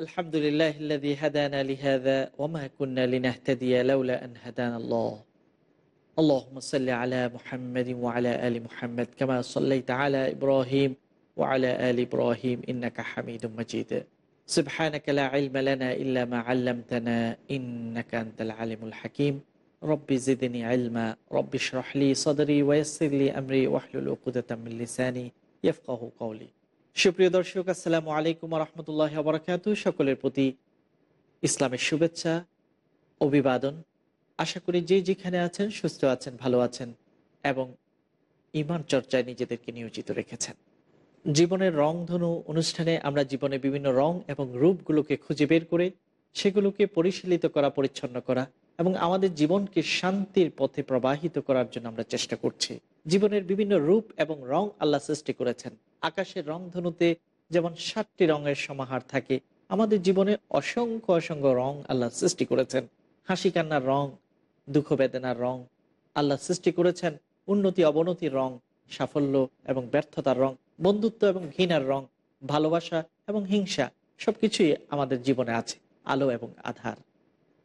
الحمد لله الذي هدانا لهذا وما كنا لنهتدي لولا أن هدانا الله. اللهم صل على محمد وعلى آل محمد كما صليت على إبراهيم وعلى آل إبراهيم إنك حميد مجيد. سبحانك لا علم لنا إلا ما علمتنا إنك أنت العليم الحكيم. رب زدني علما رب اشرح لي صدري ويسر لي أمري واحلل عقدة من لساني يفقه قولي. সুপ্রিয় দর্শক, আসসালামু আলাইকুম রহমতুল্লাহ বরাকাত সকলের প্রতি ইসলামের শুভেচ্ছা, অভিবাদন। আশা করি যে যেখানে আছেন, সুস্থ আছেন, ভালো আছেন এবং ইমান চর্চায় নিজেদেরকে নিয়োজিত রেখেছেন। জীবনের রংধনু অনুষ্ঠানে আমরা জীবনে বিভিন্ন রং এবং রূপগুলোকে খুঁজে বের করে সেগুলোকে পরিশীলিত করা, পরিচ্ছন্ন করা এবং আমাদের জীবনকে শান্তির পথে প্রবাহিত করার জন্য আমরা চেষ্টা করছি। জীবনের বিভিন্ন রূপ এবং রং আল্লাহ সৃষ্টি করেছেন। আকাশের রংধনুতে যেমন সাতটি রঙের সমাহার থাকে, আমাদের জীবনে অসংখ্য অসংখ্য রং আল্লাহ সৃষ্টি করেছেন। হাসি কান্নার রং দুঃখ বেদনার রং আল্লাহ সৃষ্টি করেছেন। উন্নতি অবনতির রং, সাফল্য এবং ব্যর্থতার রং, বন্ধুত্ব এবং ঘৃণার রং, ভালোবাসা এবং হিংসা সবকিছুই আমাদের জীবনে আছে, আলো এবং আধার।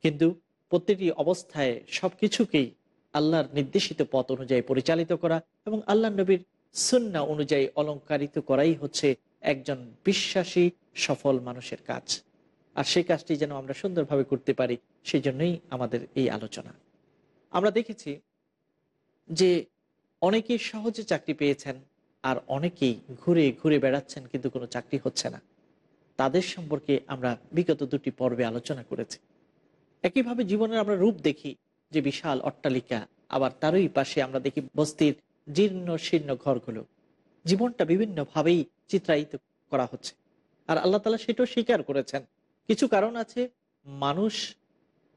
কিন্তু প্রতিটি অবস্থায় সবকিছুকেই আল্লাহর নির্দেশিত পথ অনুযায়ী পরিচালিত করা এবং আল্লাহ নবীর সুন্না অনুযায়ী অলঙ্কারিত করাই হচ্ছে একজন বিশ্বাসী, সফল মানুষের কাজ। আর সেই কাজটি যেন আমরা সুন্দরভাবে করতে পারি সেই জন্যই আমাদের এই আলোচনা। আমরা দেখেছি যে অনেকেই সহজে চাকরি পেয়েছেন আর অনেকেই ঘুরে ঘুরে বেড়াচ্ছেন কিন্তু কোনো চাকরি হচ্ছে না। তাদের সম্পর্কে আমরা বিগত দুটি পর্বে আলোচনা করেছি। একইভাবে জীবনের আমরা রূপ দেখি যে বিশাল অট্টালিকা, আবার তারই পাশে আমরা দেখি বস্তির জীর্ণ শীর্ণ ঘরগুলো। জীবনটা বিভিন্নভাবেই চিত্রায়িত করা হচ্ছে। আর আল্লাহ তালা সেটাও স্বীকার করেছেন। কিছু কারণ আছে। মানুষ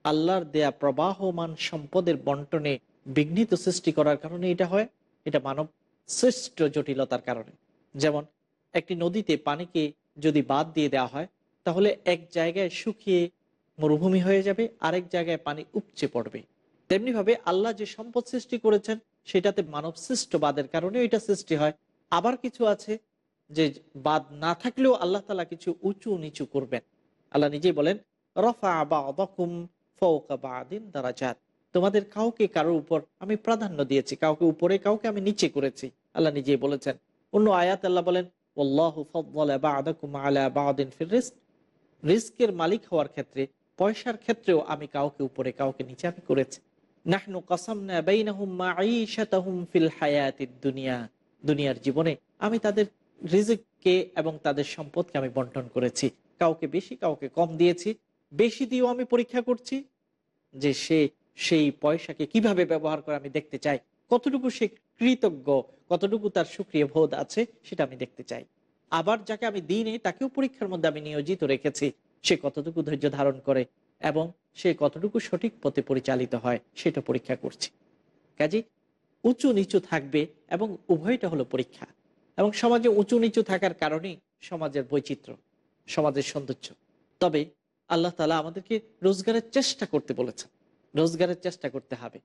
আল্লাহর দেয়া প্রবাহমান সম্পদের বন্টনে বিঘ্নিত সৃষ্টি করার কারণে এটা হয়। এটা মানব শ্রেষ্ঠ জটিলতার কারণে। যেমন, একটি নদীতে পানিকে যদি বাদ দিয়ে দেওয়া হয়, তাহলে এক জায়গায় শুকিয়ে মরুভূমি হয়ে যাবে, আরেক জায়গায় পানি উপচে পড়বে। তেমনিভাবে আল্লাহ যে সম্পদ সৃষ্টি করেছেন, সেটাতে মানব সৃষ্ট বাদের কারণে এটা সৃষ্টি হয়। আবার কিছু আছে যে বাদ না থাকলেও আল্লাহ তালা কিছু উঁচু নিচু করবেন। আল্লাহ নিজেই বলেন, রফা বা অবাকুম ফৌকা বা আদিন তোমাদের কাউকে কারোর উপর আমি প্রাধান্য দিয়েছি, কাউকে উপরে, কাউকে আমি নিচে করেছি। আল্লাহ নিজেই বলেছেন। অন্য আয়াত আল্লাহ বলেন রিস্কের মালিক হওয়ার ক্ষেত্রে পয়সার ক্ষেত্রেও আমি কাউকে উপরে, কাউকে নিচে আমি করেছি। নাহনু মাঈশাতাহুম ফিল হায়াতিদ দুনিয়া। দুনিয়ার জীবনে আমি তাদের রিজিককে এবং তাদের সম্পদকে আমি বন্টন করেছি। কাউকে বেশি, কাউকে কম দিয়েছি। বেশি দিয়েও আমি পরীক্ষা করছি যে সে সেই পয়সাকে কীভাবে ব্যবহার করে আমি দেখতে চাই। কতটুকু সে কৃতজ্ঞ, কতটুকু তার সুক্রিয় বোধ আছে, সেটা আমি দেখতে চাই। আবার যাকে আমি দিইনি, তাকেও পরীক্ষার মধ্যে আমি নিয়োজিত রেখেছি। সে কতটুকু ধৈর্য ধারণ করে এবং সে কতটুকু সঠিক পথে পরিচালিত হয় সেটা পরীক্ষা করছি। কাজে উঁচু নিচু থাকবে এবং উভয়টা হলো পরীক্ষা এবং সমাজে উঁচু নিচু থাকার কারণেই সমাজের বৈচিত্র্য, সমাজের সৌন্দর্য। তবে আল্লাহ তালা আমাদেরকে রোজগারের চেষ্টা করতে বলেছেন, রোজগারের চেষ্টা করতে হবে।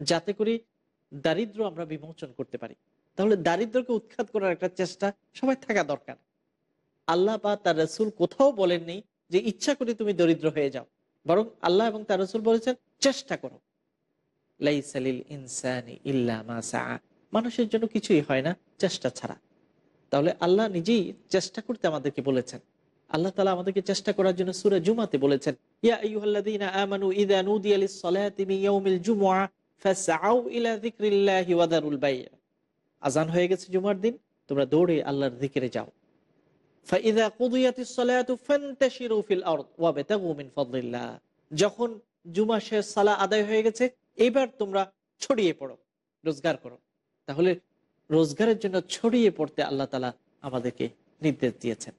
যাতে করে দারিদ্র আমরা বিমোচন করতে পারি। তাহলে দারিদ্রকে উৎখাত করার একটা চেষ্টা সবাই থাকা দরকার। আল্লাহ বা তার রসুল কোথাও বলেননি যে ইচ্ছা করে তুমি দরিদ্র হয়ে যাও। বরং আল্লাহ এবং তার রসুল বলেছেন, চেষ্টা করো। মানুষের জন্য কিছুই হয় না, চেষ্টা ছাড়া। তাহলে আল্লাহ নিজেই চেষ্টা করতে আমাদেরকে বলেছেন। আল্লাহ তালা আমাদেরকে চেষ্টা করার জন্য সুরে জুমাতে বলেছেন আজান হয়ে গেছে জুমার দিন, তোমরা দৌড়ে আল্লাহর জিকিরে যাও। যখন জুমা শেষ সালা আদায় হয়ে গেছে এবার তোমরা ছড়িয়ে পড়ো, রোজগার করো। তাহলে রোজগারের জন্য ছড়িয়ে পড়তে আল্লাহ তালা আমাদেরকে নির্দেশ দিয়েছেন।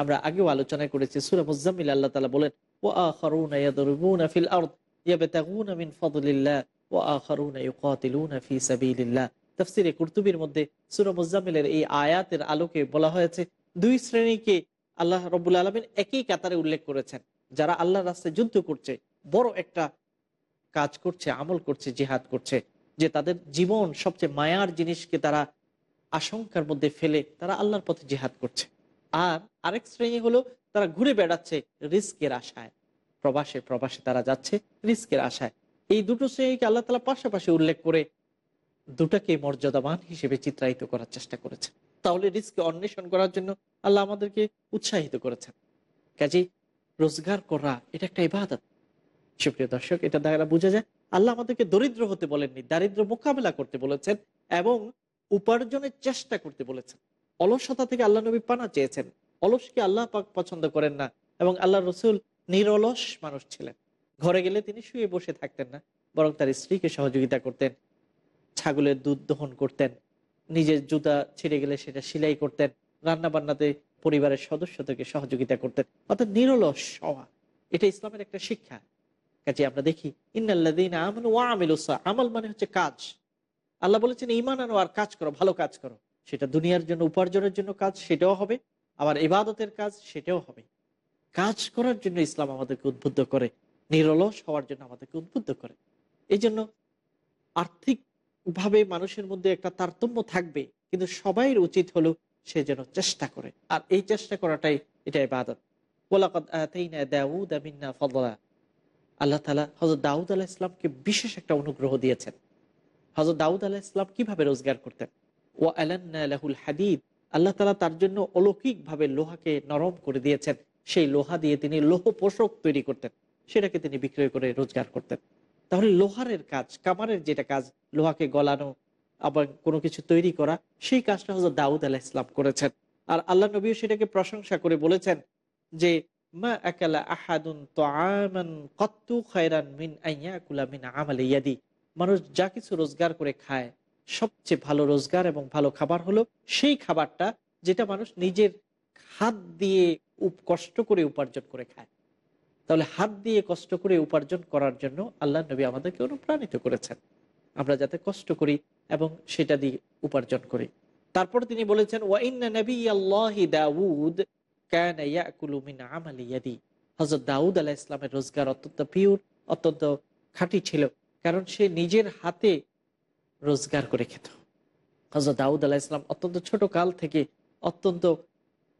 আমরা আগেও আলোচনা করেছি, সূরা মুজাম্মিল আল্লাহ তাআলা বলেন ও আখারুনা ফিল আরদ, ইয়াবতাগুনা মিন ফাদলিল্লাহ ওয়া আখারুনা ইউকাতিলুনা ফি সাবিলিল্লাহ। তাফসিরে কুরতুবির মধ্যে সূরা মুজাম্মিলের এই আয়াতের আলোকে বলা হয়েছে দুই শ্রেণীকে আল্লাহ রব্বুল আলমিন একই কাতারে উল্লেখ করেছেন, যারা আল্লাহর রাস্তায় যুদ্ধ করছে, বড় একটা কাজ করছে, আমল করছে, জিহাদ করছে, যে তাদের জীবন সবচেয়ে মায়ার জিনিসকে তারা আশঙ্কার মধ্যে ফেলে তারা আল্লাহর পথে জিহাদ করছে। আর আরেক শ্রেণি হলো তারা ঘুরে বেড়াচ্ছে রিস্কের আশায়। প্রবাসে প্রবাসে তারা যাচ্ছে রিস্কের আশায়। এই দুটো শ্রেণীকে আল্লাহ তালা পাশাপাশি উল্লেখ করে দুটাকে মর্যাদাবান হিসেবে চিত্রায়িত করার চেষ্টা করেছেন। তাহলে রিস্ক অন্বেষণ করার জন্য আল্লাহ আমাদেরকে উৎসাহিত করেছেন। কাজেই রোজগার করা, এটা একটা ইবাদত। সুপ্রিয় দর্শক, এটা দ্বারা বোঝা যায়, আল্লাহ আমাদেরকে দরিদ্র হতে বলেননি, দারিদ্র মোকাবেলা করতে বলেছেন এবং উপার্জনের চেষ্টা করতে বলেছেন। অলসতা থেকে আল্লাহ নবী পানা চেয়েছেন। অলসকে আল্লাহ পাক পছন্দ করেন না এবং আল্লাহ রসুল নিরলস মানুষ ছিলেন। ঘরে গেলে তিনি শুয়ে বসে থাকতেন না, বরং তার স্ত্রীকে সহযোগিতা করতেন, ছাগলের দুধ দহন করতেন নিজের জুতা ছিঁড়ে গেলে সেটা সেলাই করতেন রান্না বান্নাতে পরিবারের সদস্যদেরকে সহযোগিতা করতেন। অর্থাৎ নিরলস হওয়া, এটা ইসলামের একটা শিক্ষা। কাজে আমরা দেখি ইন্নাল্লাদিন আমল মানে হচ্ছে কাজ। আল্লাহ বলেছেন ইমান আনো আর কাজ করো, ভালো কাজ করো। সেটা দুনিয়ার জন্য, উপার্জনের জন্য কাজ, সেটাও হবে। আবার ইবাদতের কাজ, সেটাও হবে। কাজ করার জন্য ইসলাম আমাদেরকে উদ্বুদ্ধ করে, নিরলস হওয়ার জন্য আমাদেরকে উদ্বুদ্ধ করে। এই জন্য আর্থিক ভাবে মানুষের মধ্যে একটা তারতম্য থাকবে, কিন্তু সবাই উচিত হলো সে যেন চেষ্টা করে। আর এই চেষ্টা করাটাই এটা ইবাদত। আল্লাহ তালা হজরত দাউদ আলাহ ইসলামকে বিশেষ একটা অনুগ্রহ দিয়েছেন। হজরত দাউদ আলাহ ইসলাম কীভাবে রোজগার করতেন? ও আলাহুল হাদিদ। আল্লাহ তালা তার জন্য অলৌকিক ভাবে লোহাকে নরম করে দিয়েছেন। সেই লোহা দিয়ে তিনি লোহ পোষক তৈরি করতেন। সেটাকে তিনি বিক্রয় করে রোজগার করতেন। তাহলে লোহারের কাজ, কামারের যেটা কাজ, লোহাকে গলানো আবার কোনো কিছু তৈরি করা, সেই কাজটা হজরত দাউদ আলাহ ইসলাম করেছেন। আর আল্লাহ নবীও সেটাকে প্রশংসা করে বলেছেন যে, মা আকালা আহাদুন তাআমান কত্তু খায়রান মিন আইয়াকুলা মিন আমালি ইয়াদি। মানুষ যা কিছু রোজগার করে খায়, সবচেয়ে ভালো রোজগার এবং ভালো খাবার হলো সেই খাবারটা যেটা মানুষ নিজের হাত দিয়ে কষ্ট করে উপার্জন করে খায়। তাহলে হাত দিয়ে কষ্ট করে উপার্জন করার জন্য আল্লাহ নবী আমাদেরকে অনুপ্রাণিত করেছেন। আমরা যাতে কষ্ট করি এবং সেটা দিয়ে উপার্জন করি। তারপর তিনি বলেছেন হজরত দাউদ আলাহ ইসলামের রোজগার অত্যন্ত পিওর অত্যন্ত খাঁটি ছিল, কারণ সে নিজের হাতে রোজগার করে খেত। হজরত দাউদ আলাহ ইসলাম অত্যন্ত ছোট কাল থেকে অত্যন্ত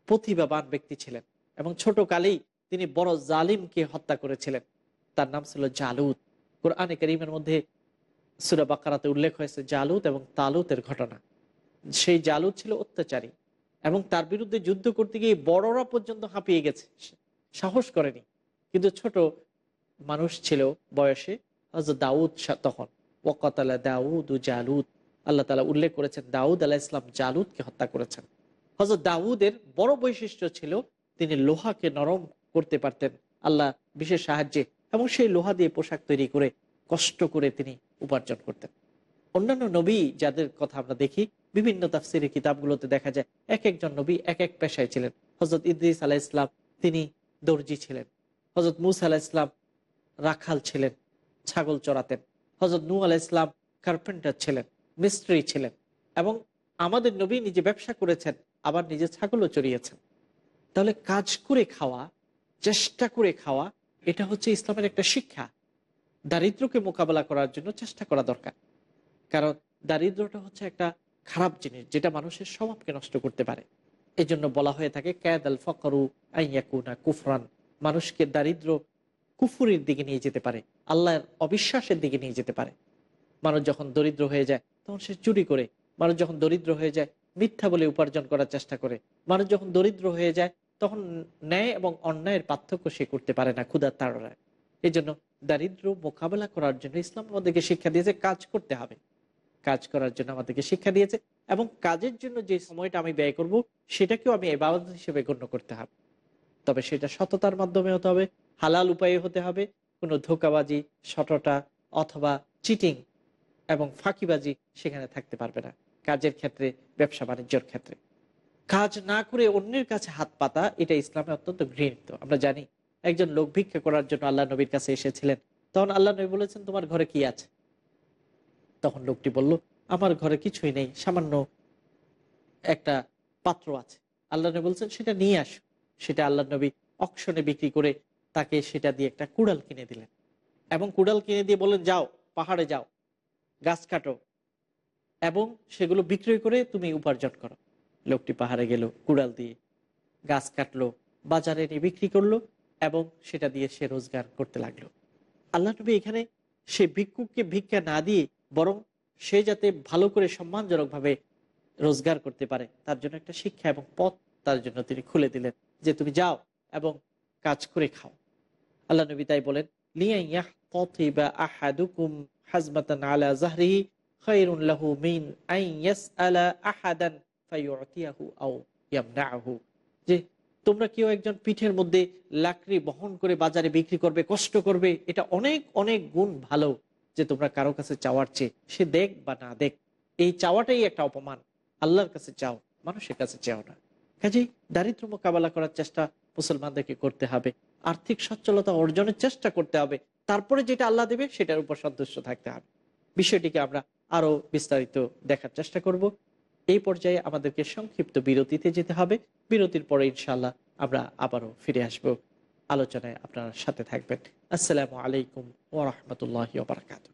প্রতিভাবান ব্যক্তি ছিলেন এবং ছোট কালেই তিনি বড় জালিমকে হত্যা করেছিলেন। তার নাম ছিল জালুদ। কোরআনে করিমের মধ্যে সুরা বাকারাতে উল্লেখ হয়েছে জালুদ এবং তালুতের ঘটনা। সেই জালুদ ছিল অত্যাচারী এবং তার বিরুদ্ধে যুদ্ধ করতে গিয়ে বড়রা পর্যন্ত হাঁপিয়ে গেছে। সাহস করেনি। কিন্তু ছোট মানুষ ছিল বয়সে দাউদ তখন। ওকতালা দাউদ ও জালুদ। আল্লাহ তালা উল্লেখ করেছেন, দাউদ আলাহ ইসলাম জালুদকে হত্যা করেছেন। হজরত দাউদের বড় বৈশিষ্ট্য ছিল তিনি লোহাকে নরম করতে পারতেন আল্লাহ বিশেষ সাহায্যে এবং সেই লোহা দিয়ে পোশাক তৈরি করে কষ্ট করে তিনি উপার্জন করতেন। অন্যান্য নবী যাদের কথা আমরা দেখি, বিভিন্ন তাফসিরের কিতাবগুলোতে দেখা যায় এক একজন নবী এক এক পেশায় ছিলেন। হজরত ইদ্রিস আলাহ ইসলাম তিনি দর্জি ছিলেন। হজরত মুস আলাহ ইসলাম রাখাল ছিলেন, ছাগল চড়াতেন। হজরত নু আলাহ ইসলাম কার্পেন্টার ছিলেন, মিস্ত্রি ছিলেন এবং আমাদের নবী নিজে ব্যবসা করেছেন, আবার নিজে ছাগলও চড়িয়েছেন। তাহলে কাজ করে খাওয়া চেষ্টা করে খাওয়া, এটা হচ্ছে ইসলামের একটা শিক্ষা। দারিদ্রকে মোকাবেলা করার জন্য চেষ্টা করা দরকার। কারণ দারিদ্রটা হচ্ছে একটা খারাপ জিনিস, যেটা মানুষের স্বভাবকে নষ্ট করতে পারে। এই জন্য বলা হয়ে থাকে ক্যাদ আল ফকরু আইয়াকুনা কুফরান। মানুষকে দারিদ্র কুফুরির দিকে নিয়ে যেতে পারে, আল্লাহর অবিশ্বাসের দিকে নিয়ে যেতে পারে। মানুষ যখন দরিদ্র হয়ে যায়, তখন সে চুরি করে। মানুষ যখন দরিদ্র হয়ে যায়, মিথ্যা বলে উপার্জন করার চেষ্টা করে। মানুষ যখন দরিদ্র হয়ে যায় তখন ন্যায় এবং অন্যায়ের পার্থক্য সে করতে পারে না ক্ষুদার তাড়ায় এই জন্য দারিদ্র মোকাবেলা করার জন্য ইসলাম আমাদেরকে শিক্ষা দিয়েছে কাজ করতে হবে। কাজ করার জন্য আমাদেরকে শিক্ষা দিয়েছে এবং কাজের জন্য যে সময়টা আমি ব্যয় করব, সেটাকেও আমি এবাদত হিসেবে গণ্য করতে হবে। তবে সেটা সততার মাধ্যমে হতে হবে, হালাল উপায়ে হতে হবে, কোনো ধোকাবাজি সটটা অথবা চিটিং এবং ফাঁকিবাজি সেখানে থাকতে পারবে না। কাজের ক্ষেত্রে, ব্যবসা বাণিজ্যর ক্ষেত্রে। কাজ না করে অন্যের কাছে হাত পাতা, এটা ইসলামে অত্যন্ত ঘৃণিত। আমরা জানি একজন লোক ভিক্ষা করার জন্য আল্লাহ নবীর কাছে এসেছিলেন। তখন আল্লাহ নবী বলেছেন, তোমার ঘরে কি আছে? তখন লোকটি বলল, আমার ঘরে কিছুই নেই, সামান্য একটা পাত্র আছে। আল্লাহ নবী বলছেন, সেটা নিয়ে আসো। সেটা আল্লাহ নবী অকশনে বিক্রি করে তাকে সেটা দিয়ে একটা কুড়াল কিনে দিলেন। এবং কুড়াল কিনে দিয়ে বলেন যাও, পাহাড়ে যাও, গাছ কাটো এবং সেগুলো বিক্রয় করে তুমি উপার্জন করো। লোকটি পাহাড়ে গেল, কুড়াল দিয়ে গাছ কাটলো, বাজারে নিয়ে বিক্রি করল এবং সেটা দিয়ে সে রোজগার করতে লাগল। আল্লাহ নবী এখানে সে ভিক্ষুককে ভিক্ষা না দিয়ে বরং সে যাতে ভালো করে সম্মানজনকভাবে রোজগার করতে পারে, তার জন্য একটা শিক্ষা এবং পথ তার জন্য তিনি খুলে দিলেন যে তুমি যাও এবং কাজ করে খাও। আল্লাহ নবী তাই বলেন আলা যে তোমরা কেউ একজন পিঠের মধ্যে লাকড়ি বহন করে বাজারে বিক্রি করবে, কষ্ট করবে, এটা অনেক অনেক গুণ ভালো যে তোমরা কারও কাছে চাওয়ার চেয়ে সে দেখ বা না দেখ। এই চাওয়াটাই একটা অপমান। আল্লাহর কাছে চাও, মানুষের কাছে চাও না। কাজেই দারিদ্র মোকাবেলা করার চেষ্টা মুসলমানদেরকে করতে হবে। আর্থিক সচ্ছলতা অর্জনের চেষ্টা করতে হবে। তারপরে যেটা আল্লাহ দেবে সেটার উপর সন্তুষ্ট থাকতে হবে। বিষয়টিকে আমরা আরও বিস্তারিত দেখার চেষ্টা করব। এই পর্যায়ে আমাদেরকে সংক্ষিপ্ত বিরতিতে যেতে হবে। বিরতির পরে ইনশাল্লাহ আমরা আবারও ফিরে আসব। আলোচনায় আপনার সাথে থাকবেন। আসসালামু আলাইকুম ওরহমতুল্লাহ বারকাত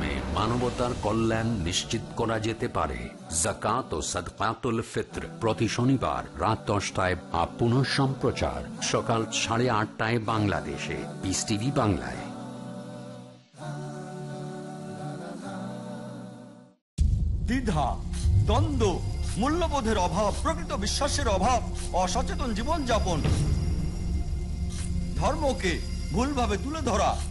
মানবতার কল্যাণ নিশ্চিত করা যেতে পারে। জাকাত ও সদকাতুল ফিত্র প্রতি শনিবার রাত দশটায় আপ পুনঃ সম্প্রচার সকাল সাড়ে আটটায় বাংলাদেশে। পিস টিভি বাংলায়। দ্বিধা, দ্বন্দ্ব, মূল্যবোধের অভাব, প্রকৃত বিশ্বাসের অভাব, অসচেতন জীবনযাপন, ধর্মকে ভুলভাবে তুলে ধরা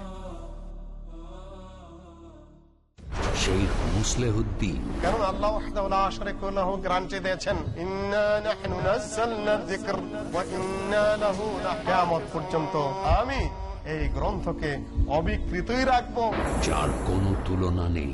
মুসলেহুদ্দিন। কারণ আল্লাহ দিয়েছেন পর্যন্ত আমি এই গ্রন্থকে অবিকৃতই রাখব। যার কোনো তুলনা নেই।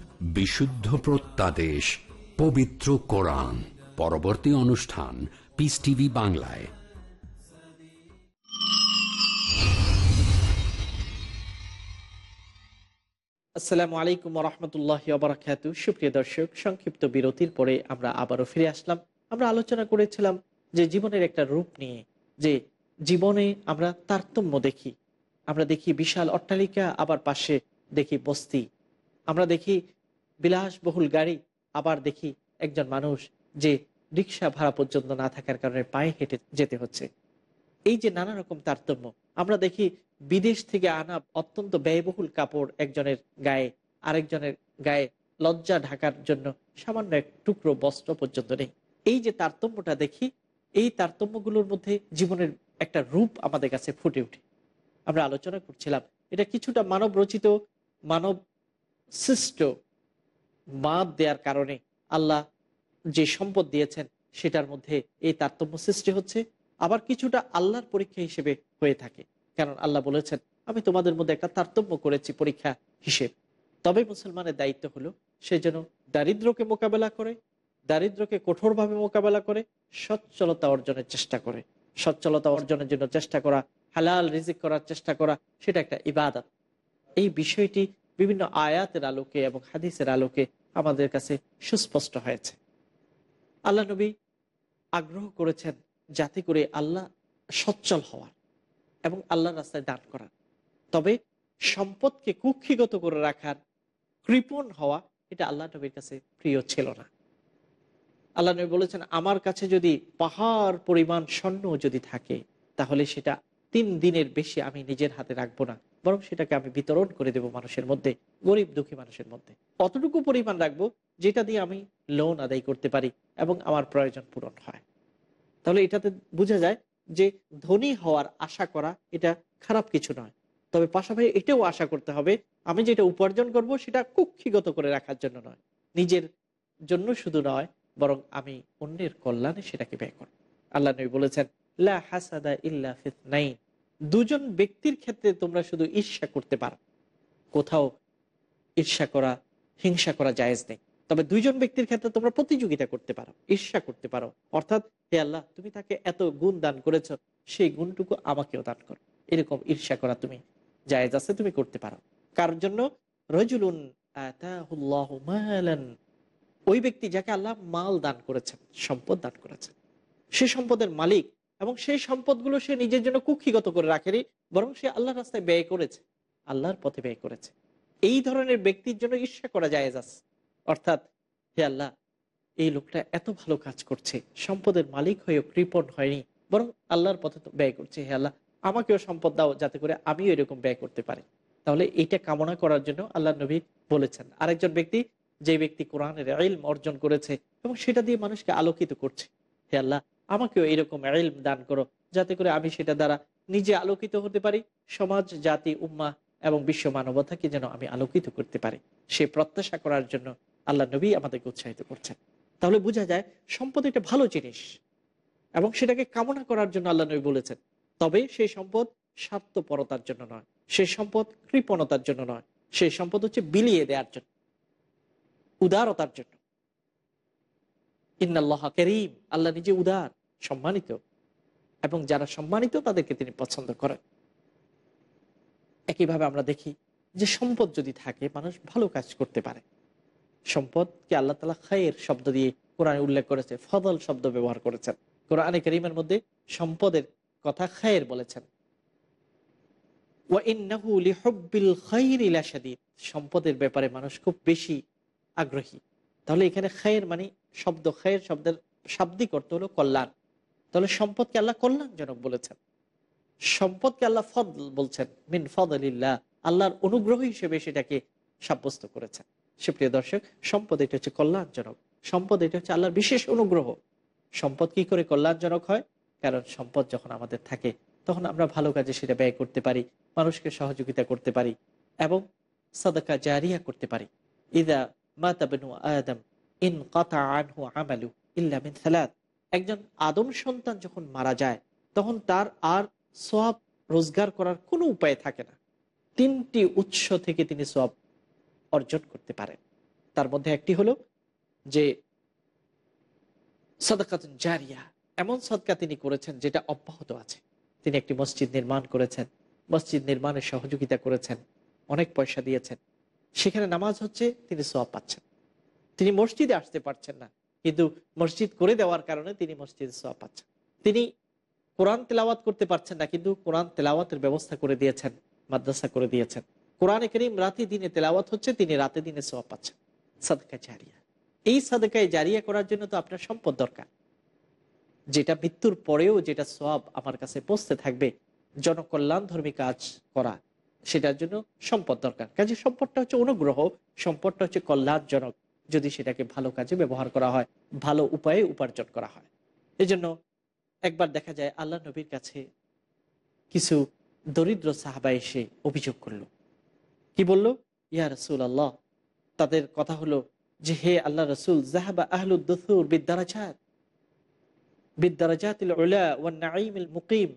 বিশুদ্ধ প্রত্যাদেশ, পবিত্র কোরআন। পরবর্তী অনুষ্ঠান পিস টিভি বাংলায়। আসসালামু আলাইকুম রহমতুল্লাহ বারাকাতু সুপ্রিয় দর্শক, সংক্ষিপ্ত বিরতির পরে আমরা আবারও ফিরে আসলাম। আমরা আলোচনা করেছিলাম যে জীবনের একটা রূপ নিয়ে, যে জীবনে আমরা তারতম্য দেখি। আমরা দেখি বিশাল অট্টালিকা, আবার পাশে দেখি বস্তি। আমরা দেখি বিলাসবহুল গাড়ি আবার দেখি একজন মানুষ যে রিক্সা ভাড়া পর্যন্ত না থাকার কারণে পায়ে হেঁটে যেতে হচ্ছে। এই যে নানা রকম তারতম্য, আমরা দেখি বিদেশ থেকে আনা অত্যন্ত ব্যয়বহুল কাপড় একজনের গায়ে, আরেকজনের গায়ে লজ্জা ঢাকার জন্য সামান্য এক টুকরো বস্ত্র পর্যন্ত নেই। এই যে তারতম্যটা দেখি, এই তারতম্যগুলোর মধ্যে জীবনের একটা রূপ আমাদের কাছে ফুটে উঠে আমরা আলোচনা করছিলাম, এটা কিছুটা মানব রচিত মানব সৃষ্ট বাদ দেওয়ার কারণে আল্লাহ যে সম্পদ দিয়েছেন, সেটার মধ্যে এই তারতম্য সৃষ্টি হচ্ছে। আবার কিছুটা আল্লাহর পরীক্ষা হিসেবে হয়ে থাকে। কারণ আল্লাহ বলেছেন, আমি তোমাদের মধ্যে একটা তারতম্য করেছি পরীক্ষা হিসেবে। তবে মুসলমানের দায়িত্ব হলো, সে যেন দারিদ্রকে মোকাবেলা করে, দারিদ্রকে কঠোরভাবে মোকাবেলা করে, সচ্ছলতা অর্জনের চেষ্টা করে। সচ্ছলতা অর্জনের জন্য চেষ্টা করা, হালাল রিজিক করার চেষ্টা করা, সেটা একটা ইবাদত। এই বিষয়টি বিভিন্ন আয়াতের আলোকে এবং হাদিসের আলোকে আমাদের কাছে সুস্পষ্ট হয়েছে। আল্লাহ নবী আগ্রহ করেছেন যাতে করে আল্লাহ সচ্ছল হওয়ার এবং আল্লাহর রাস্তায় দান করার। তবে সম্পদকে কুক্ষিগত করে রাখার কৃপণ হওয়া এটা আল্লাহ নবীর কাছে প্রিয় ছিল না। আল্লাহ নবী বলেছেন, আমার কাছে যদি পাহাড় পরিমাণ স্বর্ণ যদি থাকে, তাহলে সেটা তিন দিনের বেশি আমি নিজের হাতে রাখব না। বরং সেটাকে আমি বিতরণ করে দেব মানুষের মধ্যে, গরিব দুঃখী মানুষের মধ্যে। অতটুকু পরিমাণ রাখব যেটা দিয়ে আমি লোন আদায় করতে পারি এবং আমার প্রয়োজন পূরণ হয়। তাহলে এটাতে বোঝা যায় যে ধনী হওয়ার আশা করা এটা খারাপ কিছু নয়। তবে পাশাপাশি এটাও আশা করতে হবে, আমি যেটা উপার্জন করব সেটা কুক্ষিগত করে রাখার জন্য নয়। নিজের জন্য শুধু নয়, বরং আমি অন্যের কল্যাণে সেটাকে ব্যয় করব। আল্লাহ নবী বলেছেন, লা হাসাদা ইল্লা ফিতনাইন। দুজন ব্যক্তির ক্ষেত্রে তোমরা শুধু ঈর্ষা করতে পারো। কোথাও ঈর্ষা করা, হিংসা করা জায়েজ নেই। তবে দুইজন ব্যক্তির ক্ষেত্রে তোমরা প্রতিযোগিতা করতে পারো, ঈর্ষা করতে পারো। অর্থাৎ, হে আল্লাহ, তুমি তাকে এত গুণ দান করেছ, সেই গুণটুকু আমাকেও দান করো। এরকম ঈর্ষা করা তুমি জায়েজ আছে, তুমি করতে পারো। কার জন্য রজুলুন ওই ব্যক্তি যাকে আল্লাহ মাল দান করেছেন, সম্পদ দান করেছেন। সে সম্পদের মালিক এবং সেই সম্পদগুলো সে নিজের জন্য কুক্ষিগত করে রাখেনি, বরং সে আল্লাহর রাস্তায় ব্যয় করেছে, আল্লাহর পথে ব্যয় করেছে। এই ধরনের ব্যক্তির জন্য ঈর্ষা করা যায় আছে। অর্থাৎ, হে আল্লাহ, এই লোকটা এত ভালো কাজ করছে, সম্পদের মালিক হয়েও কৃপণ হয়নি, বরং আল্লাহর পথে ব্যয় করছে, হে আল্লাহ, আমাকেও সম্পদ দাও যাতে করে আমিও এরকম ব্যয় করতে পারি। তাহলে এইটা কামনা করার জন্য আল্লাহ নবী বলেছেন, আরেকজন ব্যক্তি, যে ব্যক্তি কোরআনের অর্জন করেছে এবং সেটা দিয়ে মানুষকে আলোকিত করছে, হে আল্লাহ আমাকেও এরকম ইলম দান করো, যাতে করে আমি সেটা দ্বারা নিজে আলোকিত হতে পারি, সমাজ, জাতি, উম্মা এবং বিশ্ব মানবতাকে যেন আমি আলোকিত করতে পারি। সে প্রত্যাশা করার জন্য আল্লাহ নবী আমাদেরকে উৎসাহিত করছেন। তাহলে বোঝা যায় সম্পদ একটা ভালো জিনিস এবং সেটাকে কামনা করার জন্য আল্লাহ নবী বলেছেন। তবে সেই সম্পদ স্বার্থপরতার জন্য নয়, সেই সম্পদ কৃপণতার জন্য নয়, সেই সম্পদ হচ্ছে বিলিয়ে দেওয়ার জন্য, উদারতার জন্য। ইন্নাল্লাহ করিম, আল্লাহ নিজে উদার। সম্মানিত এবং যারা সম্মানিত তাদেরকে তিনি পছন্দ করেন। একইভাবে আমরা দেখি যে সম্পদ যদি থাকে, মানুষ ভালো কাজ করতে পারে। সম্পদকে আল্লাহ তালা খায়ের শব্দ দিয়ে কোরআনে উল্লেখ করেছে ফদল শব্দ ব্যবহার করেছেন। কোরআনে করিমের মধ্যে সম্পদের কথা খায়ের বলেছেন। সম্পদের ব্যাপারে মানুষ খুব বেশি আগ্রহী। তাহলে এখানে খায়ের মানে শব্দ, খায়ের শব্দের শাব্দিক অর্থ হলো কল্যাণ। তাহলে সম্পদকে আল্লাহ কল্যাণজনক বলেছেন। সম্পদকে আল্লাহ ফদল বলছেন, মিন ফদলিল্লাহ, আল্লাহর অনুগ্রহ হিসেবে সেটাকে সাব্যস্ত করেছেন। সুপ্রিয় দর্শক, সম্পদ এটা হচ্ছে কল্যাণজনক। সম্পদ এটা হচ্ছে আল্লাহর বিশেষ অনুগ্রহ। সম্পদ কি করে কল্যাণজনক হয়? কারণ সম্পদ যখন আমাদের থাকে, তখন আমরা ভালো কাজে সেটা ব্যয় করতে পারি, মানুষকে সহযোগিতা করতে পারি, এবং সাদাকা জারিয়া করতে পারি। ইদা মাতাবেনু আদম, ইন কথা আনহু আমালু ইল্লা মিন সালাত। একজন আদম সন্তান যখন মারা যায়, তখন তার আর সব রোজগার করার কোনো উপায় থাকে না। তিনটি উৎস থেকে তিনি সব অর্জন করতে পারেন। তার মধ্যে একটি হলো যে সদকাত জারিয়া, এমন সদকা তিনি করেছেন যেটা অব্যাহত আছে। তিনি একটি মসজিদ নির্মাণ করেছেন, মসজিদ নির্মাণে সহযোগিতা করেছেন, অনেক পয়সা দিয়েছেন। সেখানে নামাজ হচ্ছে, তিনি সব পাচ্ছেন। তিনি মসজিদে আসতে পারছেন না। কিন্তু মসজিদ করে দেওয়ার কারণে তিনি মসজিদে সব পাচ্ছেন। তিনি কোরআন তেলাওয়াত করতে পারছেন না, কিন্তু কোরআন তেলাওয়াতের ব্যবস্থা করে দিয়েছেন, মাদ্রাসা করে দিয়েছেন। কোরআনে করিম রাতে দিনে তেলাওয়াত হচ্ছে, তিনি রাতে দিনে সব পাচ্ছেন। সাদকা জারিয়া। এই সাদকায় জারিয়া করার জন্য তো আপনার সম্পদ দরকার। যেটা মৃত্যুর পরেও যেটা সব আমার কাছে পৌঁছতে থাকবে জনকল্যাণ ধর্মী কাজ করা, সেটার জন্য সম্পদ দরকার। কাজে সম্পদটা হচ্ছে অনুগ্রহ, সম্পদটা হচ্ছে কল্যাণজনক। যদি সেটাকে ভালো কাজে ব্যবহার করা হয়, ভালো উপায়ে উপার্জন করা হয়। এজন্য একবার দেখা যায় আল্লাহ নবীর কাছে কিছু দরিদ্র সাহাবা এসে অভিযোগ করল। কি বলল? ইয়া রসুল আল্লাহ তাদের কথা হলো যে, হে আল্লাহ রসুল জাহাবা আহলুদ্দুর বিদ্যারাজাত মুকিম।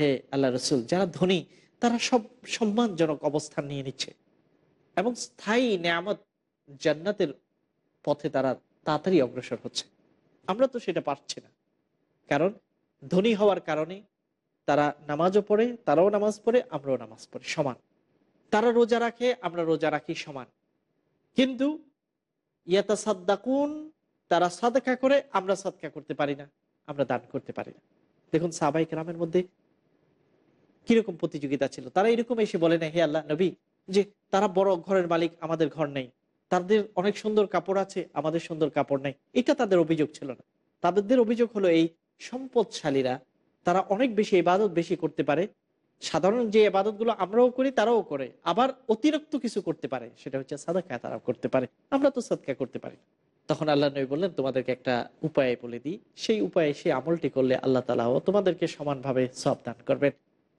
হে আল্লাহ রসুল, যারা ধনী, তারা সব সম্মানজনক অবস্থান নিয়ে নিচ্ছে। এবং স্থায়ী নেয়ামত জান্নাতের পথে তারা তাড়াতাড়ি অগ্রসর হচ্ছে। আমরা তো সেটা পারছি না। কারণ ধনী হওয়ার কারণে তারা নামাজও পড়ে, তারাও নামাজ পড়ে, আমরাও নামাজ পড়ি সমান। তারা রোজা রাখে, আমরা রোজা রাখি সমান। কিন্তু ইয়াতা সাদ্দাকুন তারা সাদকা করে, আমরা সাদকা করতে পারি না, আমরা দান করতে পারি না। দেখুন সাবাই গ্রামের মধ্যে কীরকম প্রতিযোগিতা ছিল। তারা এরকম এসে বলে না হে আল্লাহ নবী, যে তারা বড় ঘরের মালিক, আমাদের ঘর নেই। তাদের অনেক সুন্দর কাপড় আছে, আমাদের সুন্দর কাপড় নাই। এটা তাদের অভিযোগ ছিল না। তাদের অভিযোগ হলো এই সম্পদশালীরা, তারা অনেক বেশি ইবাদত বেশি করতে পারে। সাধারণ যে আবাদতগুলো আমরাও করি, তারাও করে। আবার অতিরিক্ত কিছু করতে পারে, সেটা হচ্ছে সাদাকা তারা করতে পারে। আমরা তো সাদকা করতে পারি। তখন আল্লাহ নবী বললেন, তোমাদেরকে একটা উপায় বলে দিই। সেই উপায়ে সেই আমলটি করলে আল্লাহ তালাও তোমাদেরকে সমানভাবে সব দান করবেন।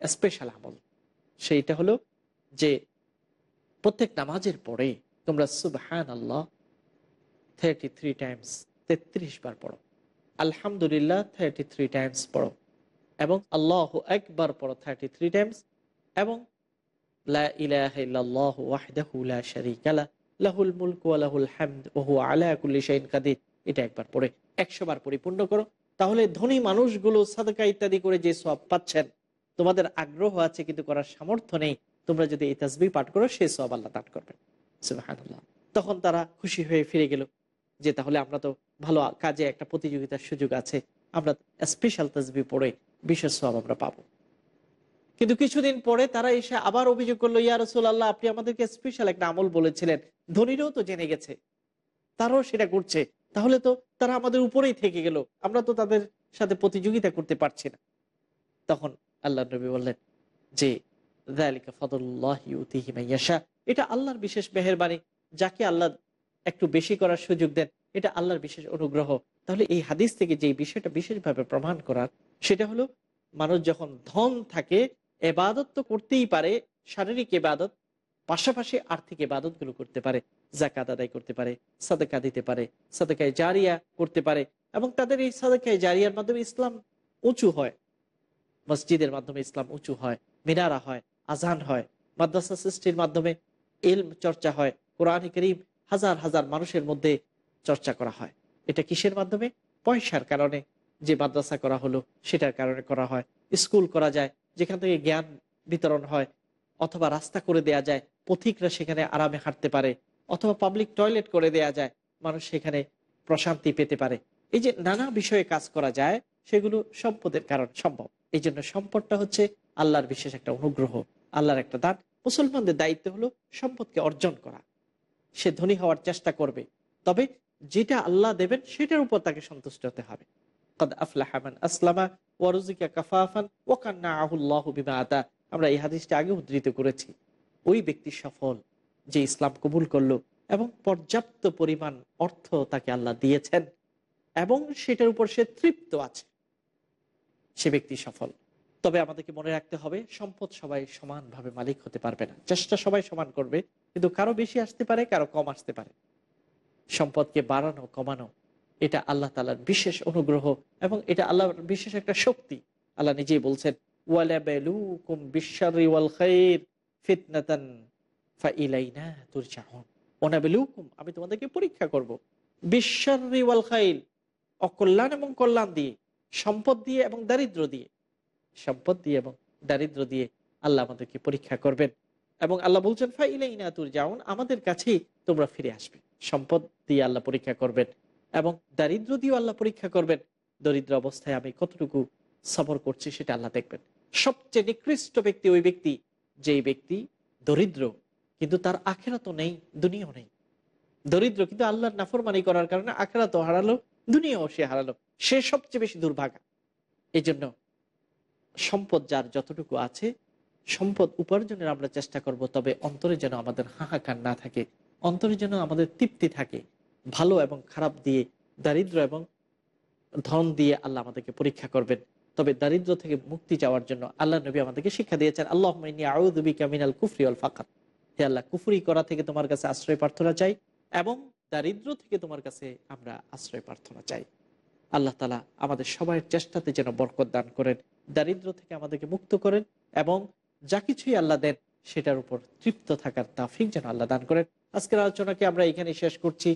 স্পেশাল আমল। সেইটা হলো যে প্রত্যেক নামাজের পরে তোমরা সুবহান আল্লাহ থার্টি থ্রি টাইমস তেত্রিশ বার পড়ো। আলহামদুলিল্লাহ থার্টি থ্রি টাইমস পড়ো। এবং আল্লাহ একবার পড়ো থার্টি থ্রি টাইমস এবং লা ইলাহা ইল্লাল্লাহ ওয়াহদাহু লা শারীকা লাহ লাহুল মুলক লাহুল হামদ, ওয়া আলা কুল্লি শাইইন কাদির। এটা একবার পড়ে 100 বার পরিপূর্ণ করো। তাহলে ধনী মানুষগুলো সাদকা ইত্যাদি করে যে সওয়াব পাচ্ছেন, তোমাদের আগ্রহ আছে কিন্তু করার সামর্থ্য নেই, তোমরা যদি এই তাসবিহ পাঠ করো সে সব আল্লাহ দান করবেন। সুবহানাল্লাহ। তখন তারা খুশি হয়ে ফিরে গেল যে তাহলে আমরা তো ভালো কাজে একটা প্রতিযোগিতার সুযোগ আছে, আমরা স্পেশাল তাসবিহ পড়ে বিশেষ সব আমরা পাবো। কিন্তু কিছুদিন পরে তারা এসে আবার অভিযোগ করল, ইয়া রসুল আল্লাহ আপনি আমাদেরকে স্পেশাল একটা আমল বলেছিলেন। ধনীরাও তো জেনে গেছে। তারাও সেটা করছে। তাহলে তো তারা আমাদের উপরেই থেকে গেল। আমরা তো তাদের সাথে প্রতিযোগিতা করতে পারছি না। তখন আল্লাহ নবী বললেন যে এটা আল্লাহর বিশেষ মেহেরবানি, যাকে আল্লাহ একটু বেশি করার সুযোগ দেন, এটা আল্লাহর বিশেষ অনুগ্রহ। তাহলে এই হাদিস থেকে যে বিষয়টা বিশেষভাবে প্রমাণ করার, সেটা হলো মানুষ যখন ধন থাকে, এবাদত তো করতেই পারে, শারীরিক এবাদত, পাশাপাশি আর্থিক এবাদতগুলো করতে পারে জাকাত আদায় করতে পারে, সাদেকা দিতে পারে, সাদেকায় জারিয়া করতে পারে, এবং তাদের এই সাদেকায় জারিয়ার মাধ্যমে ইসলাম উঁচু হয়, মসজিদের মাধ্যমে ইসলাম উঁচু হয়, মিনারা হয় আজান হয়। মাদ্রাসা সৃষ্টির মাধ্যমে ইলম চর্চা হয়। কোরআন করিম হাজার হাজার মানুষের মধ্যে চর্চা করা হয়। এটা কিসের মাধ্যমে? পয়সার কারণে যে মাদ্রাসা করা হলো, সেটার কারণে করা হয়। স্কুল করা যায়, যেখান থেকে জ্ঞান বিতরণ হয়, অথবা রাস্তা করে দেয়া যায়, পথিকরা সেখানে আরামে হাঁটতে পারে, অথবা পাবলিক টয়লেট করে দেয়া যায়, মানুষ সেখানে প্রশান্তি পেতে পারে। এই যে নানা বিষয়ে কাজ করা যায়, সেগুলো সম্পদের কারণ সম্ভব। এই জন্য সম্পদটা হচ্ছে আল্লাহর বিশেষ একটা অনুগ্রহ। আল্লাহর একটা দান মুসলমানদের দায়িত্ব হলো সম্পদকে অর্জন করা। সে ধনী হওয়ার চেষ্টা করবে। তবে যেটা আল্লাহ দেবেন, সেটার উপর তাকে সন্তুষ্ট হতে হবে। কদ আসলামা ওয়ারুজিকা কাফাফান আহুল্লাহ আমরা এই হাদিসটা আগে উদ্ধৃত করেছি। ওই ব্যক্তি সফল যে ইসলাম কবুল করল এবং পর্যাপ্ত পরিমাণ অর্থ তাকে আল্লাহ দিয়েছেন এবং সেটার উপর সে তৃপ্ত আছে। সে ব্যক্তি সফল। তবে আমাদেরকে মনে রাখতে হবে, সম্পদ সবাই সমানভাবে মালিক হতে পারবে না। চেষ্টা সবাই সমান করবে, কিন্তু কারও বেশি আসতে পারে, কারও কম আসতে পারে। সম্পদকে বাড়ানো, কমানো, এটা আল্লাহ তালার বিশেষ অনুগ্রহ এবং এটা আল্লাহর বিশেষ একটা শক্তি। আল্লাহ নিজেই বলছেন আমি তোমাদেরকে পরীক্ষা করব। বিশ্বরি ওয়াল খাইল অকল্যাণ এবং কল্যাণ দিয়ে, সম্পদ দিয়ে এবং দারিদ্র দিয়ে সম্পদ দিয়ে এবং দারিদ্র দিয়ে আল্লাহ আমাদেরকে পরীক্ষা করবেন। এবং আল্লাহ বলছেন ফাইলাইনা তুরজাউন আমাদের কাছেই তোমরা ফিরে আসবে। সম্পদ দিয়ে আল্লাহ পরীক্ষা করবেন এবং দারিদ্র দিয়েও আল্লাহ পরীক্ষা করবেন। দরিদ্র অবস্থায় আমি কতটুকু সফর করছি সেটা আল্লাহ দেখবেন। সবচেয়ে নিকৃষ্ট ব্যক্তি ওই ব্যক্তি, যেই ব্যক্তি দরিদ্র, কিন্তু তার আখেরা তো নেই, দুনিয়াও নেই। দরিদ্র কিন্তু আল্লাহর নাফরমানি করার কারণে আখেরা তো হারালো, দুনিয়াও সে হারালো। সে সবচেয়ে বেশি দুর্ভাগা। এই জন্য সম্পদ যার যতটুকু আছে, সম্পদ উপার্জনের আমরা চেষ্টা করব, তবে অন্তরে যেন আমাদের হাহাকার না থাকে, অন্তরে যেন আমাদের তৃপ্তি থাকে, ভালো এবং খারাপ দিয়ে, দারিদ্র এবং ধন দিয়ে আল্লাহ আমাদেরকে পরীক্ষা করবেন। তবে দারিদ্র থেকে মুক্তি যাওয়ার জন্য আল্লাহ নবী আমাদেরকে শিক্ষা দিয়েছেন আল্লাহ মিনাল কুফরি অল ফাকাত হে আল্লাহ, কুফরি করা থেকে তোমার কাছে আশ্রয় প্রার্থনা চাই এবং দারিদ্র থেকে তোমার কাছে আমরা আশ্রয় প্রার্থনা চাই। আল্লাহ তালা আমাদের সবার চেষ্টাতে যেন বরকত দান করেন। দারিদ্র থেকে আমাদেরকে মুক্ত করেন এবং যা কিছুই আল্লাহ দেন, সেটার উপর তৃপ্ত থাকার তাফিক যেন আল্লাহ দান করেন। আজকের আলোচনাকে আমরা এখানে শেষ করছি।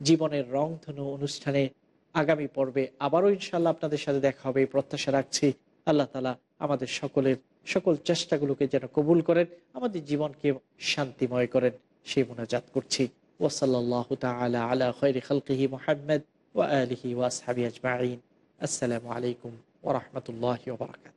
জীবনের রং ধনু অনুষ্ঠানে আগামী পর্বে আবারও ইনশাল্লাহ আপনাদের সাথে দেখা হবে প্রত্যাশা রাখছি। আল্লাহ তালা আমাদের সকলের সকল চেষ্টাগুলোকে যেন কবুল করেন, আমাদের জীবনকে শান্তিময় করেন, সেই মোনাজাত করছি। ওসল্লাহ তালা আলা খৈরি খালকিহি মোহাম্মদ ওয়া আলিহি ওয়াসহাবি আজমাইন। আসসালামু আলাইকুম ওরহমতুল্লাহ ওবরাকাত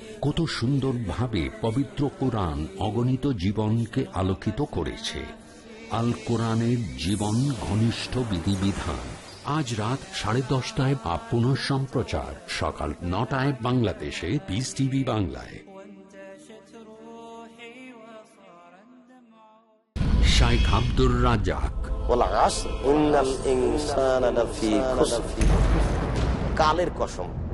কত সুন্দরভাবে পবিত্র কোরআন অগণিত জীবনকে আলোকিত করেছে। আল কোরআনের জীবন ঘনিষ্ঠ বিধিবিধান। আজ রাত সাড়ে দশটায় বা পুনঃ সম্প্রচার। সকাল নটায় বাংলাদেশে পিস টিভি বাংলায়। শাইখ আব্দুর রাজাক কালের কসম।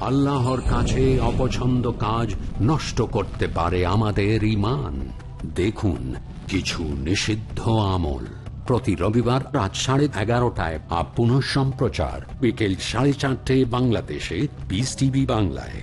আল্লাহর কাছে অপছন্দ কাজ নষ্ট করতে পারে আমাদের ইমান দেখুন, কিছু নিষিদ্ধ আমল। প্রতি রবিবার রাত সাড়ে এগারোটায় আপ পুনঃ সম্প্রচার বিকেল সাড়ে চারটে বাংলাদেশে বিস টিভি বাংলায়।